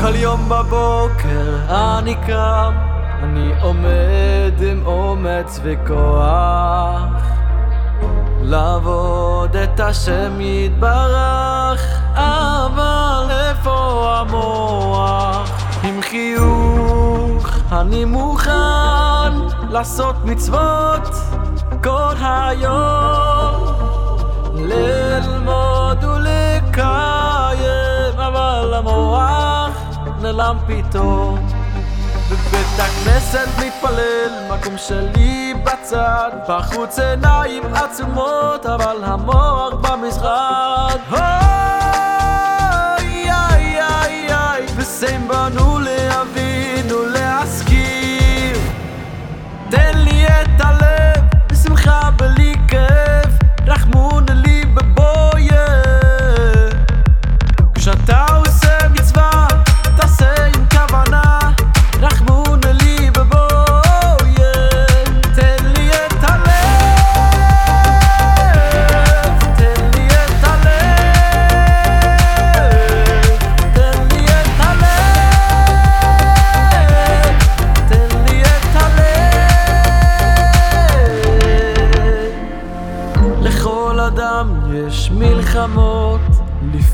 כל יום בבוקר אני קם, אני עומד עם אומץ וכוח לעבוד את השם יתברך, אבל איפה המוח? עם חיוך אני מוכן לעשות מצוות כל היום פתאום בבית הכנסת מתפלל, מקום שלי בצד. בחוץ עיניים עצומות, אבל המוח במשרד. אוי איי איי איי וסיים בנו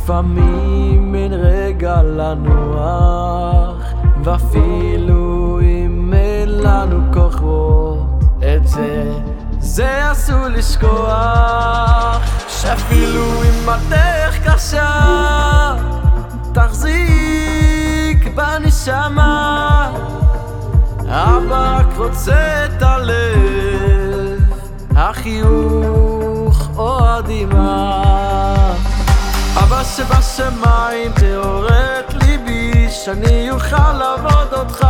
לפעמים אין רגע לנוח, ואפילו אם אין לנו כוחות, את זה, זה אסור לשכוח, שאפילו אם הדרך קשה, תחזיק בנשמה. אבא רק רוצה את הלב, החיוך או הדמעה. שבשמיים תעורר את ליבי, שאני אוכל לעבוד אותך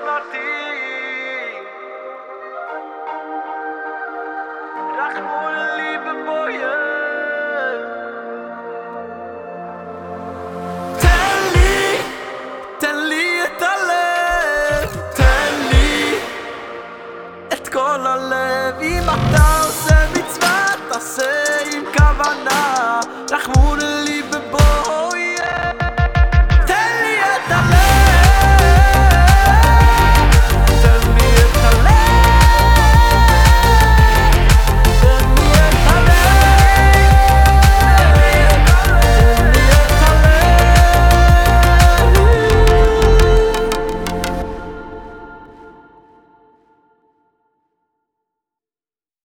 partir.